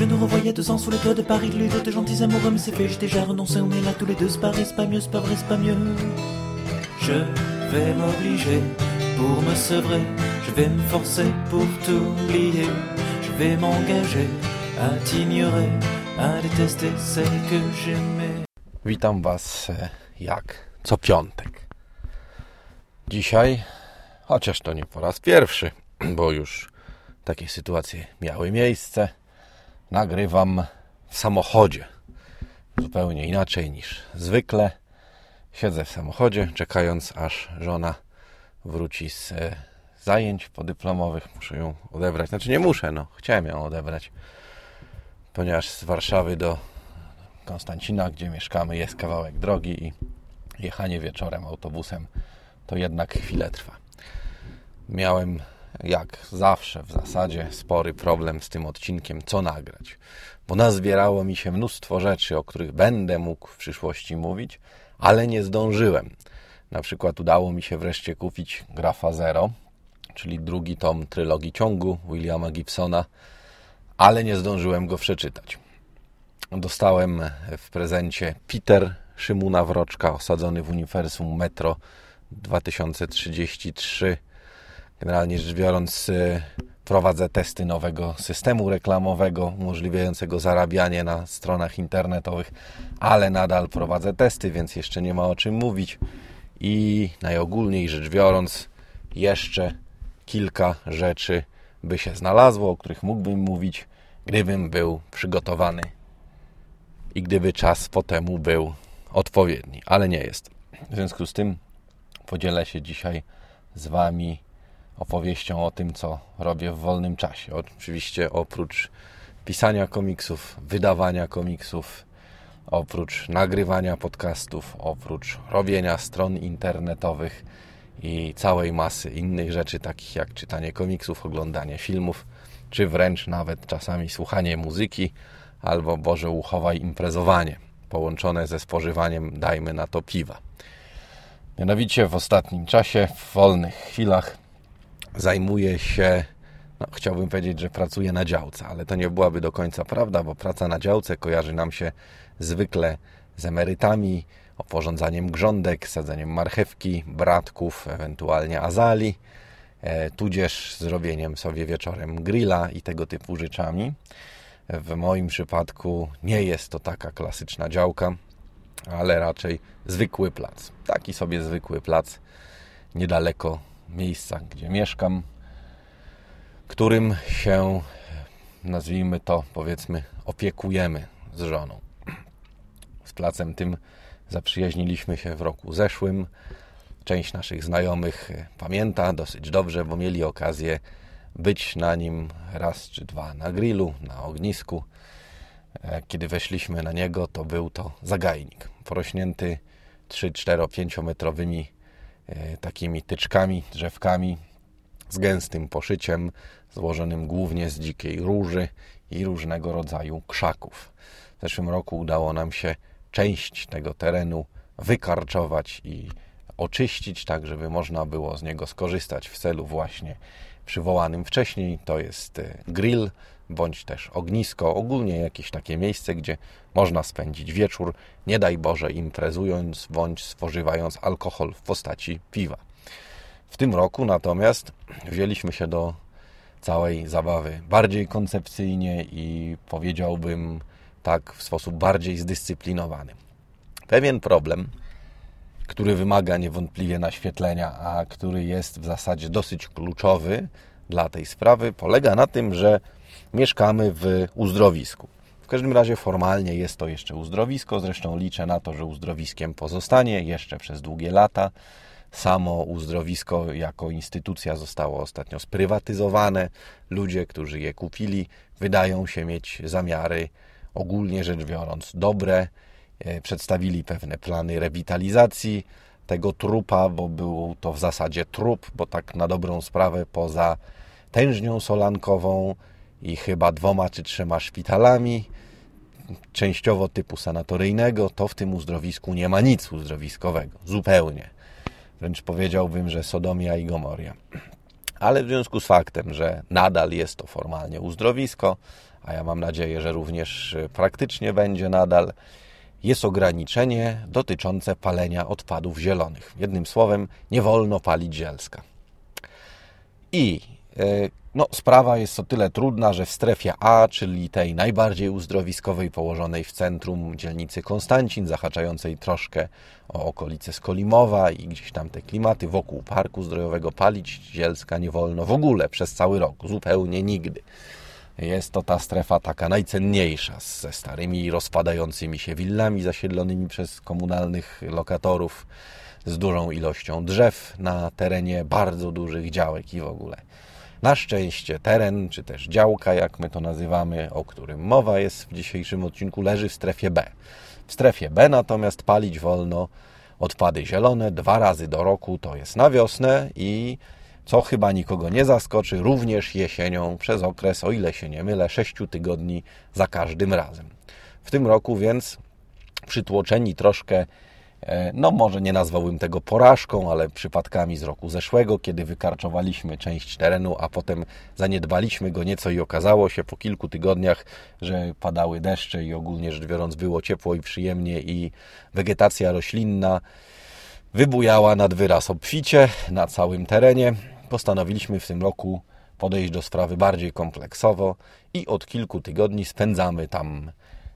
Je nous revoyais deux ans sous les toits de Paris, deux de gentils amoureux, mais c'est fait, j'ai déjà renoncé, on est là tous les deux, c'est pas vrai, c'est pas mieux, c'est pas vrai, c'est pas mieux. Je vais m'obliger pour me sevrer, je vais me forcer pour t'oublier, je vais m'engager à t'ignorer, à détester celle que j'aimais. Witam Was e, jak co piątek. Dzisiaj, chociaż to nie po raz pierwszy, bo już takie sytuacje miały miejsce, nagrywam w samochodzie. Zupełnie inaczej niż zwykle. Siedzę w samochodzie, czekając aż żona wróci z e, zajęć podyplomowych. Muszę ją odebrać. Znaczy nie muszę, no. Chciałem ją odebrać. Ponieważ z Warszawy do Konstancina, gdzie mieszkamy, jest kawałek drogi i jechanie wieczorem autobusem to jednak chwilę trwa. Miałem, jak zawsze w zasadzie, spory problem z tym odcinkiem, co nagrać, bo nazbierało mi się mnóstwo rzeczy, o których będę mógł w przyszłości mówić, ale nie zdążyłem. Na przykład udało mi się wreszcie kupić Grafa Zero, czyli drugi tom trylogii ciągu Williama Gibsona, ale nie zdążyłem go przeczytać. Dostałem w prezencie Peter Szymuna Wroczka, osadzony w uniwersum Metro 2033. Generalnie rzecz biorąc, y, prowadzę testy nowego systemu reklamowego umożliwiającego zarabianie na stronach internetowych, ale nadal prowadzę testy, więc jeszcze nie ma o czym mówić. I najogólniej rzecz biorąc, jeszcze kilka rzeczy by się znalazło, o których mógłbym mówić, gdybym był przygotowany i gdyby czas po temu był odpowiedni, ale nie jest. W związku z tym podzielę się dzisiaj z Wami opowieścią o tym, co robię w wolnym czasie. Oczywiście oprócz pisania komiksów, wydawania komiksów, oprócz nagrywania podcastów, oprócz robienia stron internetowych i całej masy innych rzeczy, takich jak czytanie komiksów, oglądanie filmów, czy wręcz nawet czasami słuchanie muzyki, albo Boże uchowaj imprezowanie, połączone ze spożywaniem, dajmy na to, piwa. Mianowicie w ostatnim czasie, w wolnych chwilach zajmuję się, no, chciałbym powiedzieć, że pracuję na działce, ale to nie byłaby do końca prawda, bo praca na działce kojarzy nam się zwykle z emerytami, oporządzaniem grządek, sadzeniem marchewki, bratków, ewentualnie azali, e, tudzież zrobieniem sobie wieczorem grilla i tego typu rzeczami. W moim przypadku nie jest to taka klasyczna działka, ale raczej zwykły plac. Taki sobie zwykły plac niedaleko miejsca, gdzie mieszkam, którym się, nazwijmy to, powiedzmy, opiekujemy z żoną. Z placem tym zaprzyjaźniliśmy się w roku zeszłym. Część naszych znajomych pamięta dosyć dobrze, bo mieli okazję być na nim raz czy dwa na grillu, na ognisku. E, kiedy weszliśmy na niego, to był to zagajnik porośnięty 3, 4, 5 metrowymi takimi tyczkami, drzewkami z gęstym poszyciem, złożonym głównie z dzikiej róży i różnego rodzaju krzaków. W zeszłym roku udało nam się część tego terenu wykarczować i oczyścić, tak żeby można było z niego skorzystać w celu właśnie przywołanym wcześniej. To jest e, grill bądź też ognisko, ogólnie jakieś takie miejsce, gdzie można spędzić wieczór, nie daj Boże imprezując bądź spożywając alkohol w postaci piwa. W tym roku natomiast wzięliśmy się do całej zabawy bardziej koncepcyjnie i powiedziałbym tak w sposób bardziej zdyscyplinowany. Pewien problem który wymaga niewątpliwie naświetlenia, a który jest w zasadzie dosyć kluczowy dla tej sprawy, polega na tym, że mieszkamy w uzdrowisku. W każdym razie formalnie jest to jeszcze uzdrowisko, zresztą liczę na to, że uzdrowiskiem pozostanie jeszcze przez długie lata. Samo uzdrowisko jako instytucja zostało ostatnio sprywatyzowane. Ludzie, którzy je kupili, wydają się mieć zamiary, ogólnie rzecz biorąc, dobre przedstawili pewne plany rewitalizacji tego trupa, bo był to w zasadzie trup, bo tak na dobrą sprawę poza tężnią solankową i chyba dwoma czy trzema szpitalami, częściowo typu sanatoryjnego, to w tym uzdrowisku nie ma nic uzdrowiskowego. Zupełnie. Wręcz powiedziałbym, że Sodomia i Gomoria. Ale w związku z faktem, że nadal jest to formalnie uzdrowisko, a ja mam nadzieję, że również praktycznie będzie nadal, jest ograniczenie dotyczące palenia odpadów zielonych. Jednym słowem, nie wolno palić zielska. I e, no, sprawa jest o tyle trudna, że w strefie A, czyli tej najbardziej uzdrowiskowej, położonej w centrum dzielnicy Konstancin, zahaczającej troszkę o okolice Skolimowa i gdzieś tam te klimaty wokół parku zdrojowego, palić zielska nie wolno w ogóle przez cały rok, zupełnie nigdy. Jest to ta strefa taka najcenniejsza, ze starymi, rozpadającymi się willami zasiedlonymi przez komunalnych lokatorów, z dużą ilością drzew na terenie bardzo dużych działek i w ogóle. Na szczęście teren, czy też działka, jak my to nazywamy, o którym mowa jest w dzisiejszym odcinku, leży w strefie B. W strefie B natomiast palić wolno odpady zielone dwa razy do roku, to jest na wiosnę i co chyba nikogo nie zaskoczy, również jesienią przez okres, o ile się nie mylę, 6 tygodni za każdym razem. W tym roku więc przytłoczeni troszkę E, no może nie nazwałbym tego porażką, ale przypadkami z roku zeszłego, kiedy wykarczowaliśmy część terenu, a potem zaniedbaliśmy go nieco i okazało się po kilku tygodniach, że padały deszcze i ogólnie rzecz biorąc było ciepło i przyjemnie i wegetacja roślinna wybujała nad wyraz obficie na całym terenie. Postanowiliśmy w tym roku podejść do sprawy bardziej kompleksowo i od kilku tygodni spędzamy tam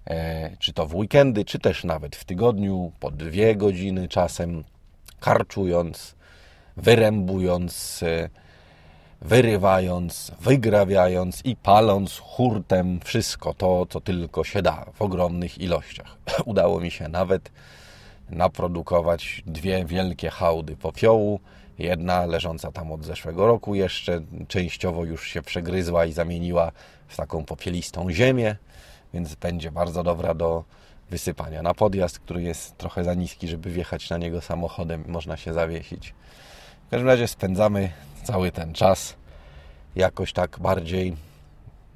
E, czy to w weekendy, czy też nawet w tygodniu, po dwie godziny czasem, karczując, wyrębując, e, wyrywając, wygrawiając i paląc hurtem wszystko to, co tylko się da w ogromnych ilościach. Udało mi się nawet naprodukować dwie wielkie hałdy popiołu. Jedna leżąca tam od zeszłego roku jeszcze częściowo już się przegryzła i zamieniła w taką popielistą ziemię więc będzie bardzo dobra do wysypania. Na podjazd, który jest trochę za niski, żeby wjechać na niego samochodem, można się zawiesić. W każdym razie spędzamy cały ten czas jakoś tak bardziej,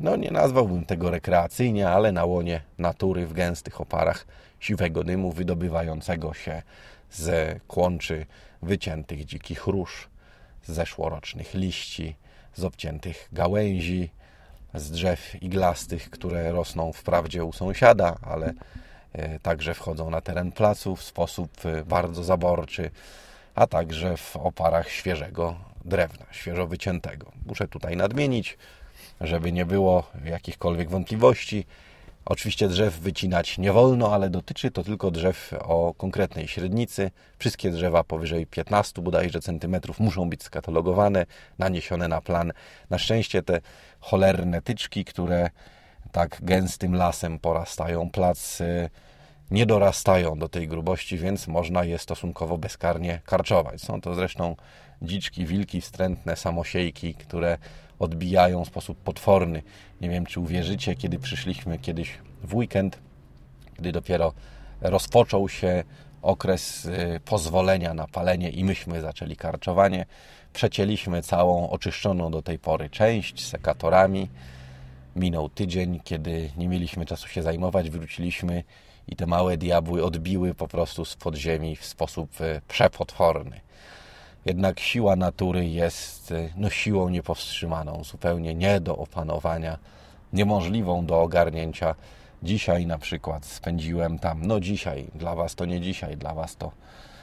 no nie nazwałbym tego rekreacyjnie, ale na łonie natury w gęstych oparach siwego dymu wydobywającego się z kłączy wyciętych dzikich róż, z zeszłorocznych liści, z obciętych gałęzi, z drzew iglastych, które rosną wprawdzie u sąsiada, ale e, także wchodzą na teren placu w sposób e, bardzo zaborczy, a także w oparach świeżego drewna, świeżo wyciętego. Muszę tutaj nadmienić, żeby nie było jakichkolwiek wątpliwości, Oczywiście drzew wycinać nie wolno, ale dotyczy to tylko drzew o konkretnej średnicy. Wszystkie drzewa powyżej 15 bodajże centymetrów muszą być skatalogowane, naniesione na plan. Na szczęście te cholerne tyczki, które tak gęstym lasem porastają plac, nie dorastają do tej grubości, więc można je stosunkowo bezkarnie karczować. Są to zresztą dziczki, wilki, wstrętne samosiejki, które odbijają w sposób potworny. Nie wiem, czy uwierzycie, kiedy przyszliśmy kiedyś w weekend, gdy dopiero rozpoczął się okres y, pozwolenia na palenie i myśmy zaczęli karczowanie. Przecięliśmy całą oczyszczoną do tej pory część sekatorami. Minął tydzień, kiedy nie mieliśmy czasu się zajmować, wróciliśmy i te małe diabły odbiły po prostu z podziemi w sposób y, przepotworny. Jednak siła natury jest no, siłą niepowstrzymaną, zupełnie nie do opanowania, niemożliwą do ogarnięcia. Dzisiaj na przykład spędziłem tam, no dzisiaj, dla Was to nie dzisiaj, dla Was to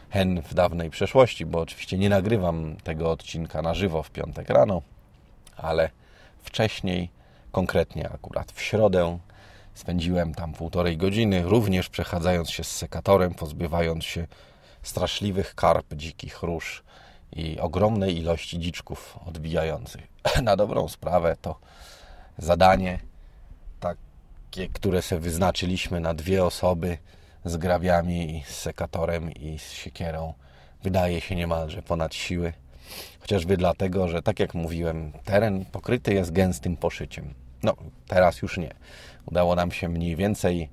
hen w dawnej przeszłości, bo oczywiście nie nagrywam tego odcinka na żywo w piątek rano, ale wcześniej, konkretnie akurat w środę, spędziłem tam półtorej godziny, również przechadzając się z sekatorem, pozbywając się straszliwych karp, dzikich róż, i ogromnej ilości dziczków odbijających. Na dobrą sprawę to zadanie takie, które sobie wyznaczyliśmy na dwie osoby z grabiami, z sekatorem i z siekierą, wydaje się niemalże ponad siły. Chociażby dlatego, że tak jak mówiłem, teren pokryty jest gęstym poszyciem. No, teraz już nie. Udało nam się mniej więcej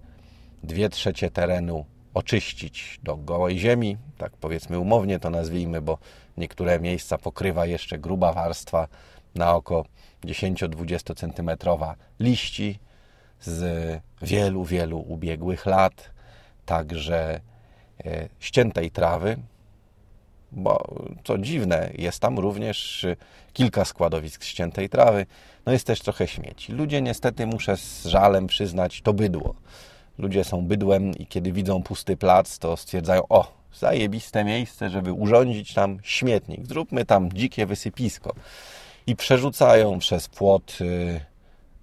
dwie trzecie terenu oczyścić do gołej ziemi, tak powiedzmy umownie to nazwijmy, bo niektóre miejsca pokrywa jeszcze gruba warstwa na oko 10-20 cm liści z wielu, wielu ubiegłych lat, także e, ściętej trawy, bo co dziwne, jest tam również kilka składowisk ściętej trawy, no jest też trochę śmieci. Ludzie niestety, muszę z żalem przyznać, to bydło. Ludzie są bydłem i kiedy widzą pusty plac, to stwierdzają, o, zajebiste miejsce, żeby urządzić tam śmietnik, zróbmy tam dzikie wysypisko. I przerzucają przez płot y,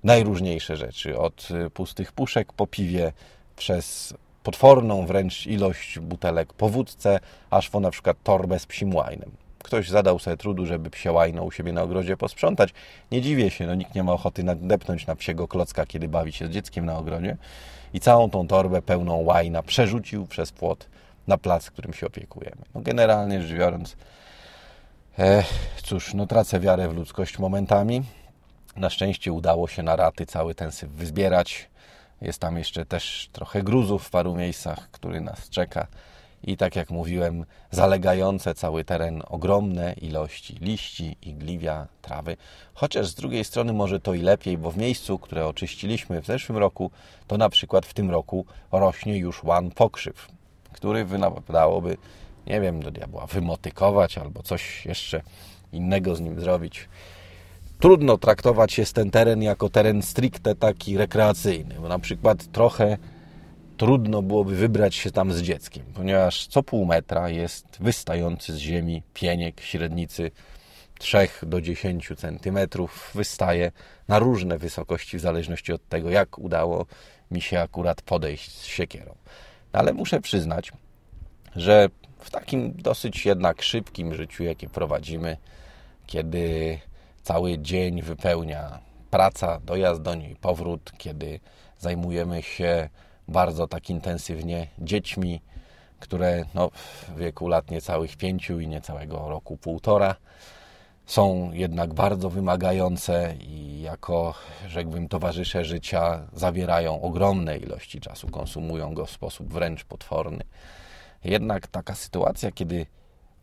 najróżniejsze rzeczy, od y, pustych puszek po piwie, przez potworną wręcz ilość butelek po wódce, aż po na przykład torbę z psim łajnem. Ktoś zadał sobie trudu, żeby psie łajno u siebie na ogrodzie posprzątać. Nie dziwię się, no nikt nie ma ochoty nadepnąć na psiego klocka, kiedy bawi się z dzieckiem na ogrodzie. I całą tą torbę pełną łajna przerzucił przez płot na plac, którym się opiekujemy. No generalnie rzecz biorąc, eh, cóż, no tracę wiarę w ludzkość momentami. Na szczęście udało się na raty cały ten syf wyzbierać. Jest tam jeszcze też trochę gruzów w paru miejscach, który nas czeka. I tak jak mówiłem, zalegające cały teren ogromne ilości liści, igliwia, trawy. Chociaż z drugiej strony może to i lepiej, bo w miejscu, które oczyściliśmy w zeszłym roku, to na przykład w tym roku rośnie już łan pokrzyw, który wydałoby, nie wiem, do diabła, wymotykować albo coś jeszcze innego z nim zrobić trudno traktować jest ten teren jako teren stricte taki rekreacyjny, bo na przykład trochę trudno byłoby wybrać się tam z dzieckiem, ponieważ co pół metra jest wystający z ziemi pieniek średnicy 3 do 10 centymetrów, wystaje na różne wysokości w zależności od tego, jak udało mi się akurat podejść z siekierą. Ale muszę przyznać, że w takim dosyć jednak szybkim życiu, jakie prowadzimy, kiedy cały dzień wypełnia praca, dojazd do niej, powrót, kiedy zajmujemy się bardzo tak intensywnie dziećmi, które no, w wieku lat niecałych pięciu i niecałego roku półtora są jednak bardzo wymagające i jako, rzekłbym, towarzysze życia zabierają ogromne ilości czasu, konsumują go w sposób wręcz potworny. Jednak taka sytuacja, kiedy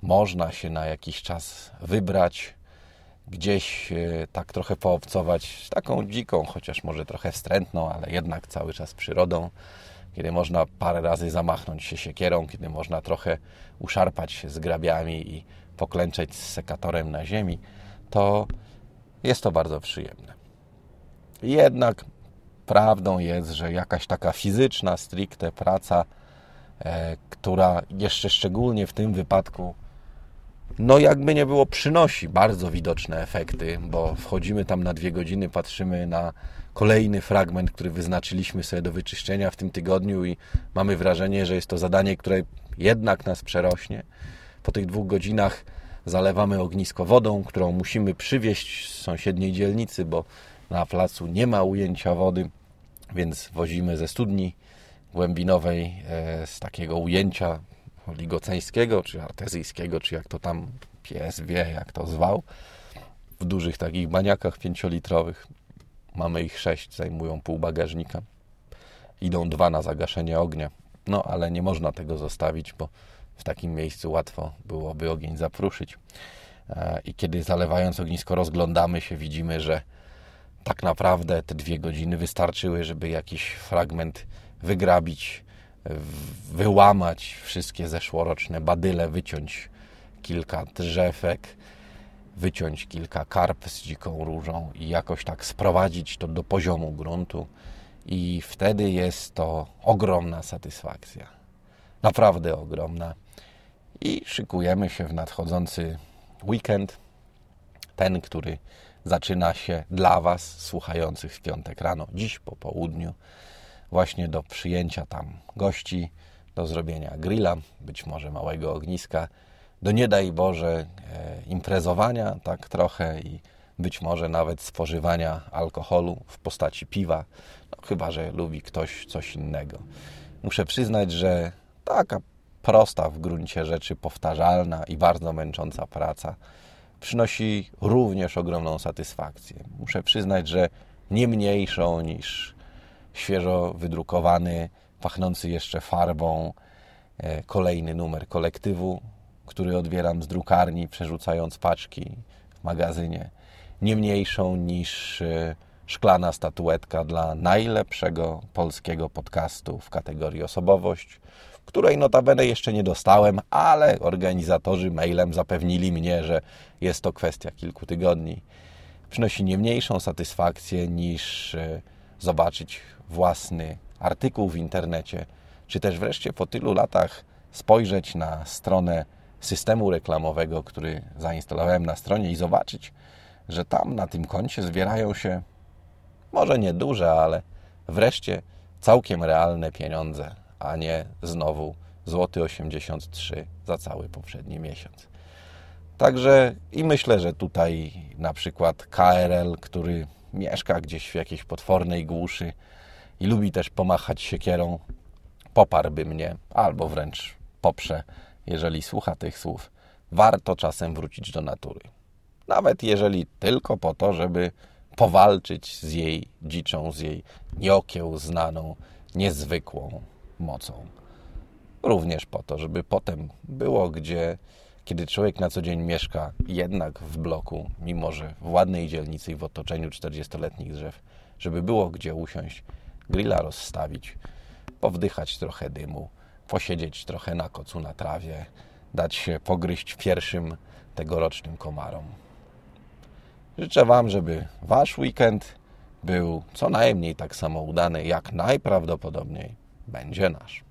można się na jakiś czas wybrać, gdzieś e, tak trochę poobcować taką dziką, chociaż może trochę wstrętną, ale jednak cały czas przyrodą, kiedy można parę razy zamachnąć się siekierą, kiedy można trochę uszarpać się z grabiami i poklęczeć z sekatorem na ziemi, to jest to bardzo przyjemne. Jednak prawdą jest, że jakaś taka fizyczna, stricte praca, e, która jeszcze szczególnie w tym wypadku no jakby nie było, przynosi bardzo widoczne efekty, bo wchodzimy tam na dwie godziny, patrzymy na kolejny fragment, który wyznaczyliśmy sobie do wyczyszczenia w tym tygodniu i mamy wrażenie, że jest to zadanie, które jednak nas przerośnie. Po tych dwóch godzinach zalewamy ognisko wodą, którą musimy przywieźć z sąsiedniej dzielnicy, bo na placu nie ma ujęcia wody, więc wozimy ze studni głębinowej e, z takiego ujęcia ligoceńskiego, czy artezyjskiego, czy jak to tam pies wie, jak to zwał. W dużych takich baniakach pięciolitrowych. Mamy ich sześć, zajmują pół bagażnika. Idą dwa na zagaszenie ognia. No, ale nie można tego zostawić, bo w takim miejscu łatwo byłoby ogień zapruszyć. E, I kiedy zalewając ognisko rozglądamy się, widzimy, że tak naprawdę te dwie godziny wystarczyły, żeby jakiś fragment wygrabić, wyłamać wszystkie zeszłoroczne badyle, wyciąć kilka drzewek, wyciąć kilka karp z dziką różą i jakoś tak sprowadzić to do poziomu gruntu i wtedy jest to ogromna satysfakcja. Naprawdę ogromna. I szykujemy się w nadchodzący weekend, ten, który zaczyna się dla Was, słuchających w piątek rano, dziś po południu właśnie do przyjęcia tam gości, do zrobienia grilla, być może małego ogniska, do nie daj Boże e, imprezowania tak trochę i być może nawet spożywania alkoholu w postaci piwa, no, chyba że lubi ktoś coś innego. Muszę przyznać, że taka prosta w gruncie rzeczy, powtarzalna i bardzo męcząca praca przynosi również ogromną satysfakcję. Muszę przyznać, że nie mniejszą niż świeżo wydrukowany, pachnący jeszcze farbą e, kolejny numer kolektywu, który odbieram z drukarni, przerzucając paczki w magazynie, nie mniejszą niż e, szklana statuetka dla najlepszego polskiego podcastu w kategorii osobowość, której notabene jeszcze nie dostałem, ale organizatorzy mailem zapewnili mnie, że jest to kwestia kilku tygodni. Przynosi nie mniejszą satysfakcję niż e, zobaczyć własny artykuł w internecie, czy też wreszcie po tylu latach spojrzeć na stronę systemu reklamowego, który zainstalowałem na stronie i zobaczyć, że tam na tym koncie zbierają się może nie duże, ale wreszcie całkiem realne pieniądze, a nie znowu złoty 83 za cały poprzedni miesiąc. Także i myślę, że tutaj na przykład KRL, który mieszka gdzieś w jakiejś potwornej głuszy i lubi też pomachać siekierą, poparłby mnie albo wręcz poprze, jeżeli słucha tych słów. Warto czasem wrócić do natury. Nawet jeżeli tylko po to, żeby powalczyć z jej dziczą, z jej nieokiełznaną, niezwykłą mocą. Również po to, żeby potem było gdzie, kiedy człowiek na co dzień mieszka jednak w bloku, mimo że w ładnej dzielnicy i w otoczeniu 40-letnich drzew, żeby było gdzie usiąść, grilla rozstawić, powdychać trochę dymu, posiedzieć trochę na kocu na trawie, dać się pogryźć pierwszym tegorocznym komarom. Życzę Wam, żeby Wasz weekend był co najmniej tak samo udany, jak najprawdopodobniej będzie nasz.